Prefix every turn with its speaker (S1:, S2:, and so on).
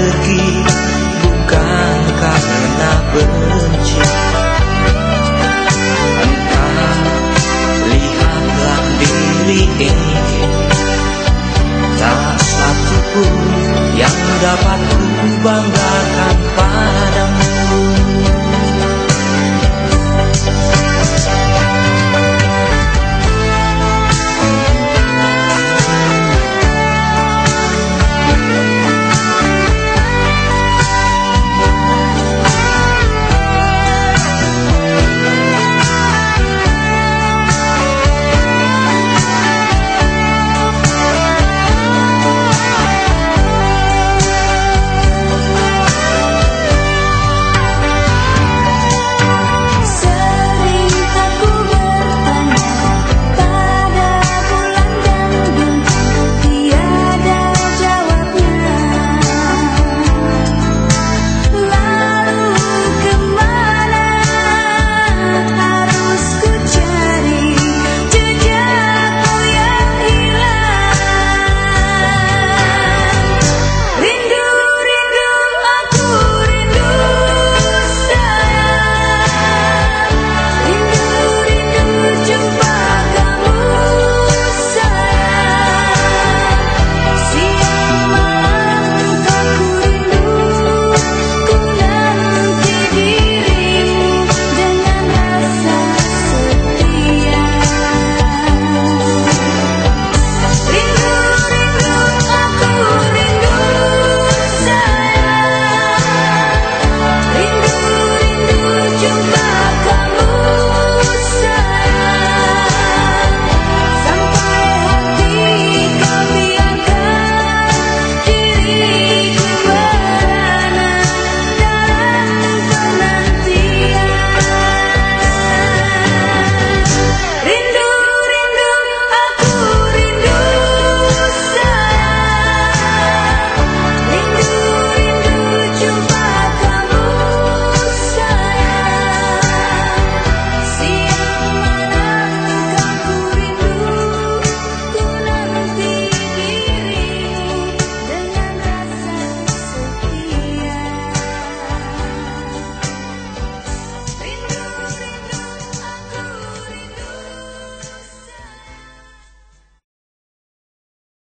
S1: pergi bukan karena benci? Entah lihatlah diri ini. Tak satupun yang dapat ku banggakan pada